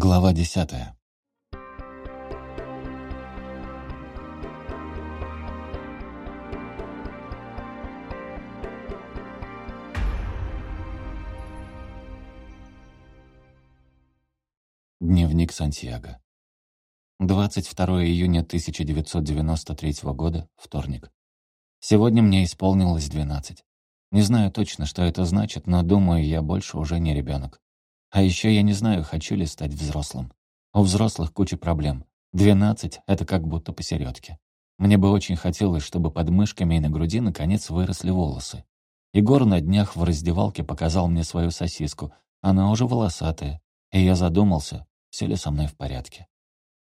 Глава десятая. Дневник Сантьяго. 22 июня 1993 года, вторник. Сегодня мне исполнилось 12. Не знаю точно, что это значит, но думаю, я больше уже не ребенок. А еще я не знаю, хочу ли стать взрослым. У взрослых куча проблем. 12 — это как будто посередке. Мне бы очень хотелось, чтобы под мышками и на груди наконец выросли волосы. Егор на днях в раздевалке показал мне свою сосиску. Она уже волосатая. И я задумался, все ли со мной в порядке.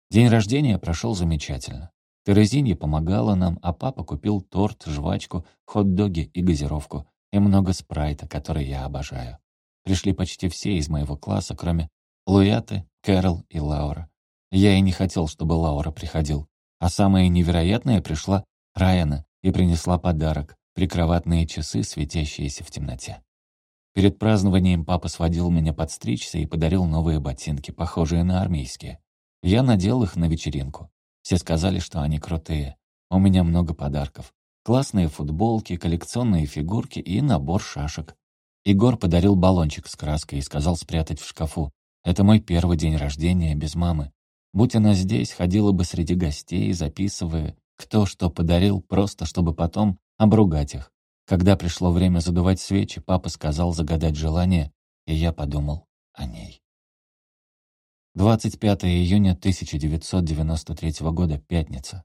День рождения прошел замечательно. Терезинья помогала нам, а папа купил торт, жвачку, хот-доги и газировку, и много спрайта, который я обожаю. Пришли почти все из моего класса, кроме Луяты, Кэрол и Лаура. Я и не хотел, чтобы Лаура приходил. А самое невероятное пришла Райана и принесла подарок — прикроватные часы, светящиеся в темноте. Перед празднованием папа сводил меня подстричься и подарил новые ботинки, похожие на армейские. Я надел их на вечеринку. Все сказали, что они крутые. У меня много подарков. Классные футболки, коллекционные фигурки и набор шашек. Егор подарил баллончик с краской и сказал спрятать в шкафу. Это мой первый день рождения без мамы. Будь она здесь, ходила бы среди гостей, записывая, кто что подарил, просто чтобы потом обругать их. Когда пришло время задувать свечи, папа сказал загадать желание, и я подумал о ней. 25 июня 1993 года, пятница.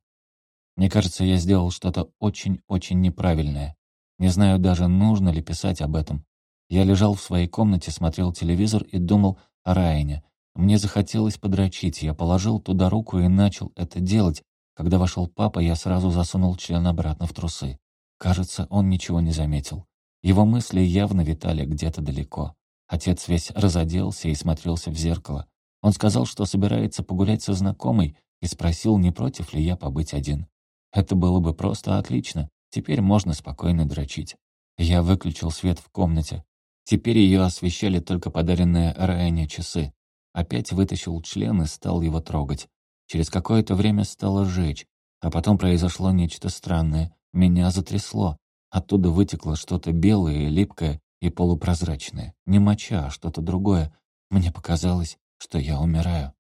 Мне кажется, я сделал что-то очень-очень неправильное. Не знаю даже, нужно ли писать об этом. Я лежал в своей комнате, смотрел телевизор и думал о Райане. Мне захотелось подрочить, я положил туда руку и начал это делать. Когда вошел папа, я сразу засунул член обратно в трусы. Кажется, он ничего не заметил. Его мысли явно витали где-то далеко. Отец весь разоделся и смотрелся в зеркало. Он сказал, что собирается погулять со знакомой, и спросил, не против ли я побыть один. Это было бы просто отлично. Теперь можно спокойно дрочить. Я выключил свет в комнате. Теперь ее освещали только подаренные Райане часы. Опять вытащил член и стал его трогать. Через какое-то время стало жечь, а потом произошло нечто странное. Меня затрясло. Оттуда вытекло что-то белое, липкое и полупрозрачное. Не моча, а что-то другое. Мне показалось, что я умираю.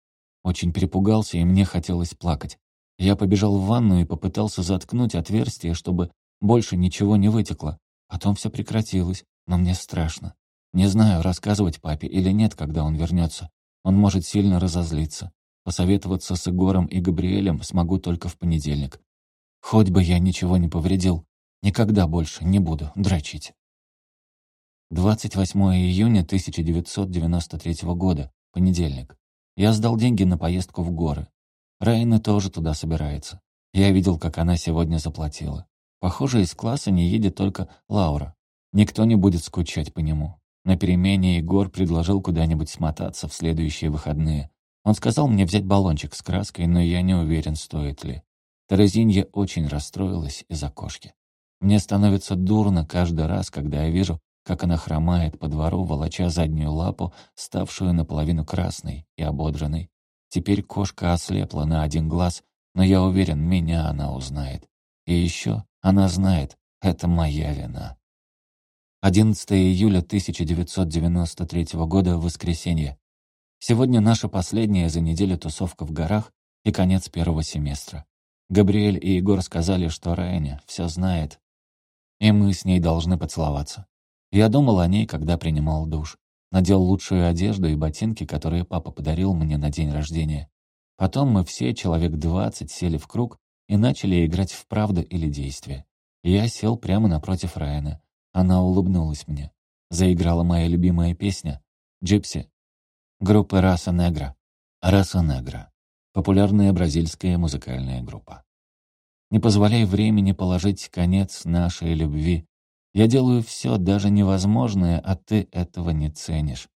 Очень перепугался, и мне хотелось плакать. Я побежал в ванну и попытался заткнуть отверстие, чтобы больше ничего не вытекло. Потом все прекратилось, но мне страшно. Не знаю, рассказывать папе или нет, когда он вернется. Он может сильно разозлиться. Посоветоваться с Егором и Габриэлем смогу только в понедельник. Хоть бы я ничего не повредил, никогда больше не буду дрочить. 28 июня 1993 года. Понедельник. Я сдал деньги на поездку в горы. Райна тоже туда собирается. Я видел, как она сегодня заплатила. Похоже, из класса не едет только Лаура. Никто не будет скучать по нему. На перемене Егор предложил куда-нибудь смотаться в следующие выходные. Он сказал мне взять баллончик с краской, но я не уверен, стоит ли. Терезинья очень расстроилась из-за кошки. Мне становится дурно каждый раз, когда я вижу, как она хромает по двору, волоча заднюю лапу, ставшую наполовину красной и ободранной. Теперь кошка ослепла на один глаз, но я уверен, меня она узнает. И еще она знает, это моя вина. 11 июля 1993 года, воскресенье. Сегодня наша последняя за неделю тусовка в горах и конец первого семестра. Габриэль и Егор сказали, что Райня все знает, и мы с ней должны поцеловаться. Я думал о ней, когда принимал душ. Надел лучшую одежду и ботинки, которые папа подарил мне на день рождения. Потом мы все, человек двадцать, сели в круг и начали играть в правду или действие. Я сел прямо напротив Райана. Она улыбнулась мне. Заиграла моя любимая песня «Джипси» группы «Раса Негра». «Раса Негра» — популярная бразильская музыкальная группа. Не позволяй времени положить конец нашей любви, я делаю все, даже невозможное, а ты этого не ценишь.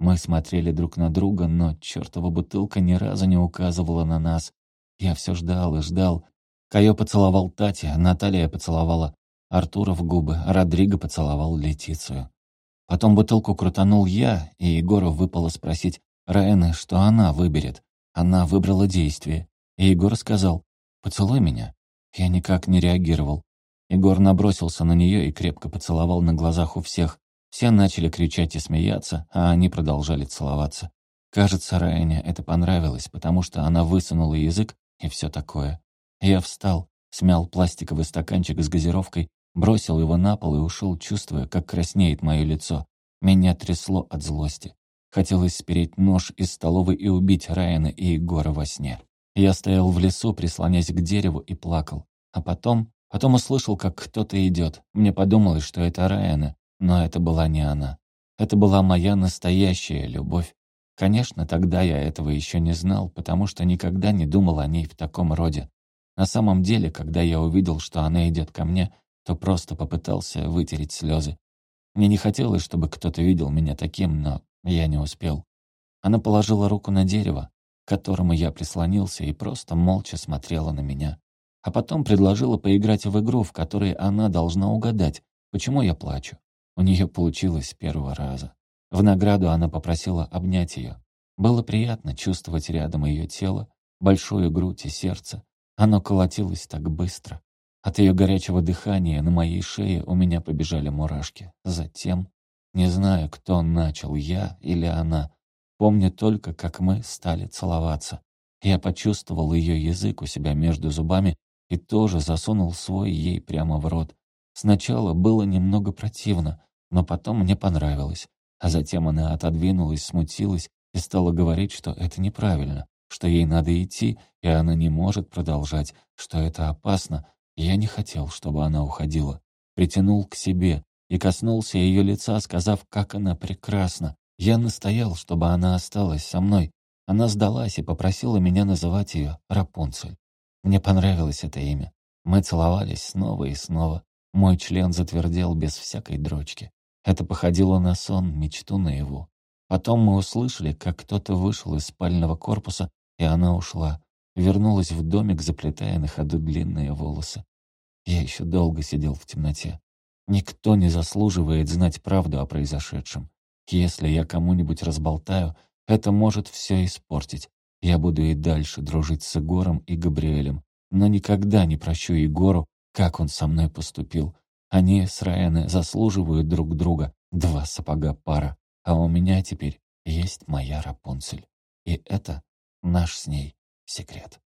Мы смотрели друг на друга, но чертова бутылка ни разу не указывала на нас. Я все ждал и ждал. Кайо поцеловал Тати, Наталья поцеловала Артура в губы, Родриго поцеловал Летицию. Потом бутылку крутанул я, и Егору выпало спросить, Райана, что она выберет. Она выбрала действие. И Егор сказал «Поцелуй меня». Я никак не реагировал. Егор набросился на нее и крепко поцеловал на глазах у всех. Все начали кричать и смеяться, а они продолжали целоваться. Кажется, Райане это понравилось, потому что она высунула язык и все такое. Я встал, смял пластиковый стаканчик с газировкой, бросил его на пол и ушел, чувствуя, как краснеет мое лицо. Меня трясло от злости. Хотелось спереть нож из столовой и убить Райана и Егора во сне. Я стоял в лесу, прислонясь к дереву, и плакал. А потом... Потом услышал, как кто-то идет. Мне подумалось, что это Райана, но это была не она. Это была моя настоящая любовь. Конечно, тогда я этого еще не знал, потому что никогда не думал о ней в таком роде. На самом деле, когда я увидел, что она идет ко мне, то просто попытался вытереть слезы. Мне не хотелось, чтобы кто-то видел меня таким, но я не успел. Она положила руку на дерево, к которому я прислонился, и просто молча смотрела на меня. А потом предложила поиграть в игру, в которой она должна угадать, почему я плачу. У нее получилось с первого раза. В награду она попросила обнять ее. Было приятно чувствовать рядом ее тело, большую грудь и сердце. Оно колотилось так быстро. От ее горячего дыхания на моей шее у меня побежали мурашки. Затем, не знаю, кто начал, я или она, помню только, как мы стали целоваться. Я почувствовал ее язык у себя между зубами и тоже засунул свой ей прямо в рот. Сначала было немного противно, но потом мне понравилось. А затем она отодвинулась, смутилась и стала говорить, что это неправильно, что ей надо идти, и она не может продолжать, что это опасно, я не хотел, чтобы она уходила. Притянул к себе и коснулся ее лица, сказав, как она прекрасна. Я настоял, чтобы она осталась со мной. Она сдалась и попросила меня называть ее Рапунцель. Мне понравилось это имя. Мы целовались снова и снова. Мой член затвердел без всякой дрочки. Это походило на сон, мечту наяву. Потом мы услышали, как кто-то вышел из спального корпуса, и она ушла. Вернулась в домик, заплетая на ходу длинные волосы. Я еще долго сидел в темноте. Никто не заслуживает знать правду о произошедшем. Если я кому-нибудь разболтаю, это может все испортить. Я буду и дальше дружить с Егором и Габриэлем, но никогда не прощу Егору, как он со мной поступил. Они с Райаной заслуживают друг друга, два сапога пара, а у меня теперь есть моя Рапунцель. И это наш с ней секрет.